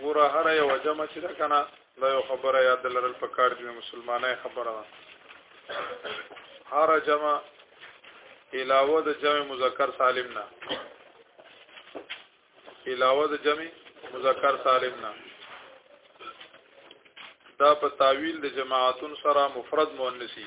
ګوره هر یو جمع چې ده کنه دا یو خبره یاد لرل پکار دي مسلمانای خبره ده هر جمع علاوه د جمع مذکر سالم نه علاوه د جمع مذکر سالم نه دا په تعویل د جماعتون سره مفرد مؤنثي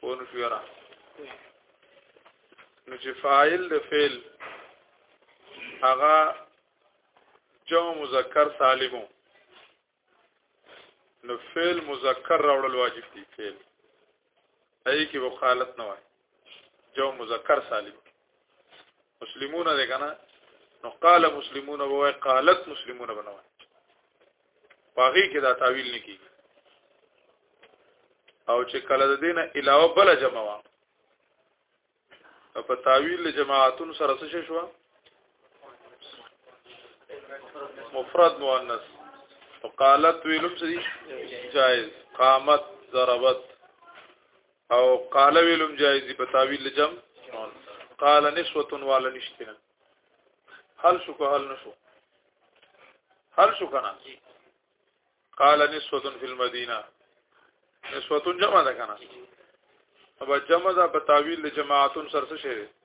پون شو یرا نو چې فاعل د فعل هغه جمع مذکر سالمو نو فعل مذکر راوړل واجب دی فعل ای کی وقالت نه وای جمع مذکر سالم مسلمون ده کنه نو قال مسلمون وای قالت مسلمون بنو پاغي کې دا تعویل نه کیږي او چې کله د دینه علاوه بل جمع وا په تعویل جماعتون سره څه شو مفرد مؤنث وقالت ویلم سری جائز قامت ضربت او قال ویلم جایز دی په تعویل جم قال نسوه والا نشتنه حل شو که حل نشو حل شو کنه قال نسوه فی المدینه نسوه جمع ده کنه ابا جمع ده په تعویل جماعتون سره څه شي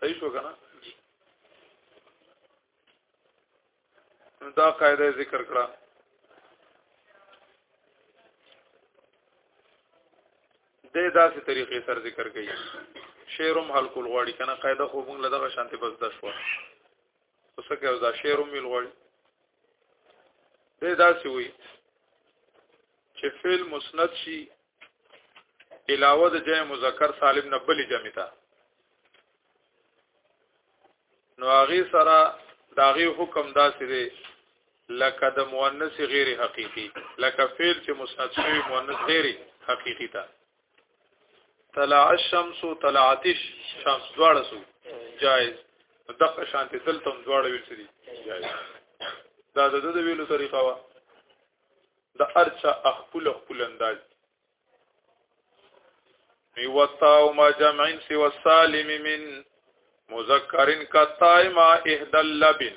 صحیح شو کنه دا قاعده ذکر کړه د داسې طریقې سره ذکر کړي شعرم حل کول غواړي کنه قاعده خو موږ لدغه شانته بس د شو اوس که دا شعر هم ویلغړي دې داسې وي چې فعل مسند شي علاوه د جمع مذکر سالم نه بلې جمع ته نو هغه سره داغه حکم داسې دی لکه د مؤنث غیر حقيقي لکه فعل چې مسند شوی مؤنث غیر حقيقي ته طلع الشمس طلعت الشمس دواړه سو جائز دغه شانته دلته هم دواړه ویل سری جائز دا د د ویلو طریقه وا د ارچا خپل خپل انداز یو تاو ما جمعین سی وسالم من مذکرن کتای ما احد اللبن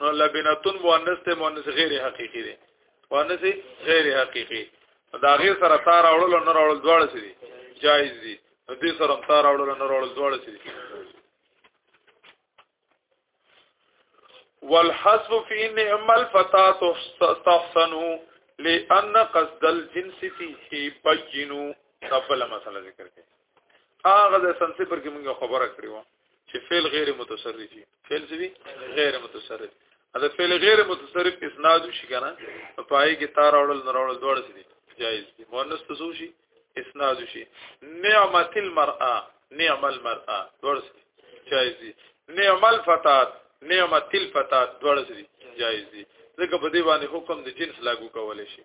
نو لبنتون مؤنث ته مؤنث غیر حقيقي دی مؤنث غیر حقيقي دا غیر سره تار اورل نه اورل دواړه سي دي جایز دي نو دې سره تار اورل نه اورل دواړه سي دي والحسب في ان اما الفتاه تستحسن لان قصد الجنس فيه بينوا تبل مسله ذکر کړي هغه د سن صفر کې موږ خبره کړې و چې فعل غیر متصرف دي فعل څه غیر متصرف دا فعل غیر متصرف اسناد شي کنه په پای کې تار اورل نه اورل دوړ دي جایز دي مؤنث تسو شي اسناد شي نعمت المرأه نعم المرأه دوړ دي جایز دي نعم الفتات نعمت الفتات دوړ دي جایز دي ځکه په دې باندې حکم د جنس لاګو کول شي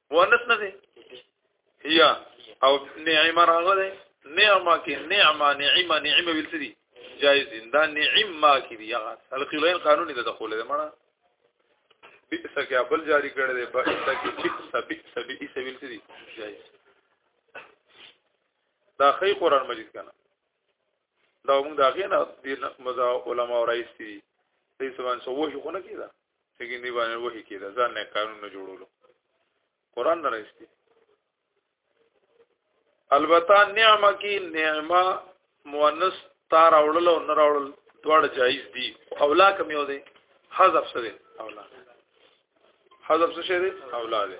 مؤنث نه دی هي او نعم راغه دی نعمه کې نعمه نعمه نعمه ویل دي جایز دي دا نعمه کې دی هغه القیلین قانوني ده دخول ده مړه بئس کې بل جاری کړی دی بئس کې بئس بئس بئس ویل دي جایز دا خی قران مجید کنه دا موږ دا غینه د مزه علما او رئیس دي دې سبحان سو وحي خو نه کیده څنګه دی باندې وحي کېده ځان نه قانون نه جوړولو قران نه راځي البته نعمه کې نعمه مؤنث تا راوړل او نه راوړل دواړه جایز دي اولا کوم یو دی حذف سره اولا حذف څه شي دی اولا دی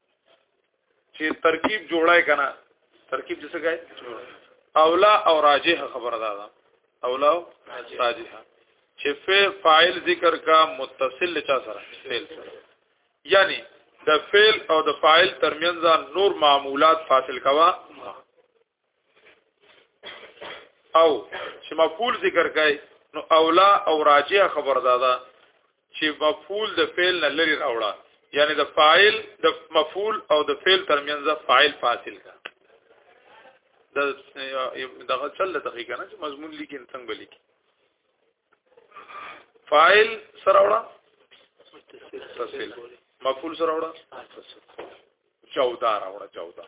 چې ترکیب جوړای کنه ترکیب څه کوي اولا او راجح خبره ده دا اولا او راجح چې فاعل ذکر کا متصل چا سره فعل سره یعنی د فعل او د فاعل ترمنځ نور معمولات فاصل کوا او چې مفعول ذکر کړي نو اولا او راجع خبر دادا چې مفعول د فعل نه لري راوړه یعنی د فاعل د مفعول او د فعل ترمنځ فاعل فاصل کا د دغه چل دقیقه نه چې مضمون لیکي څنګه لیکي فاعل سره وړه مفعول سره وړه چودا راوړه چودا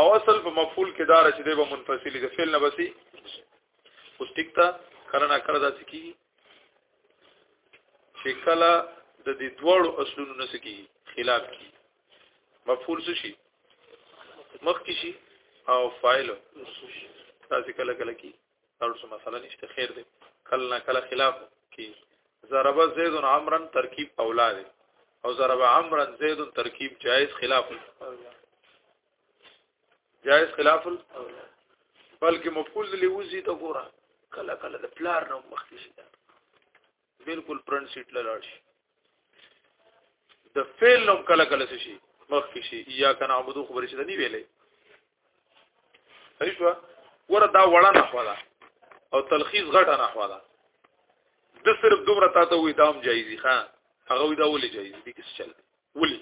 او اصل په مفعول کې دار چې دی به منفصل دی فعل نه بسي اوس ټیک تا کله نه کله داسې کیږي چې کله د دې دوړو اصلونو نه سکی خلاف کی مفعول څه شي مخ کی شي او فاعل تاسو کله کله کی تاسو مسله نشته خیر دی کله نه کله خلاف کی ضرب زید عمرا ترکیب اولاد او ضرب عمرا زید ترکیب جائز خلاف جائز خلاف بلکې مفعول لوزي ته ګوره کله کله د پلار نه مخکې شي بالکل فرنٹ سیټ لاړ شي د فعل نوم کله کله شي مخ کې شي یا کنه عبدو خبرې شي نه ویلې صحیح شو ګوره دا وړه نه خواله او تلخیص غټه نه خواله د صرف دومره تاسو وې دام جایزي ښا هغه وې دا ولې جایزي دي کس چل ولي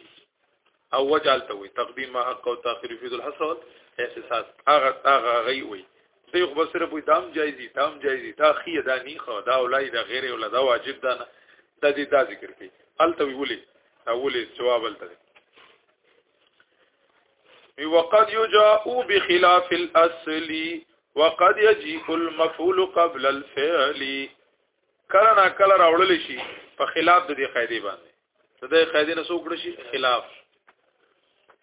او وجالت وي تقدیم ما حق او تاخير فی ذل حسن احساس هغه هغه غي وي دی خو سره په دام جایزي دام جایزي دا خي دا ني خو دا اولای دا غیر اولای دا واجب ده نه د دې دا ذکر کوي الته وی ولي اولي جواب الته وی وقد يجاء بخلاف الاصل وقد يجيء المفعول قبل الفعل کله نا کله راوړل شي په خلاف د دې قاعده باندې د دې قاعده نه څوک شي خلاف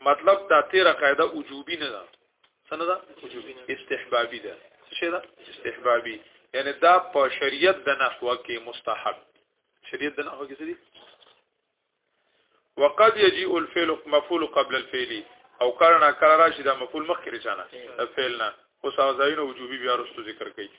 مطلب دا تیره قاعده وجوبي نه ده څنګه ده وجوبي استحبابي ده څه ده استحبابي یعنی دا په شریعت د نحوه کې مستحب شریعت د نحوه کې څه دي وقد يجيء الفعل مفعول قبل الفعل او کارنا کار راشي دا مفعول مخکې رچانه فعلنا اوس اوځاینه وجوبي بیا رستو ذکر کوي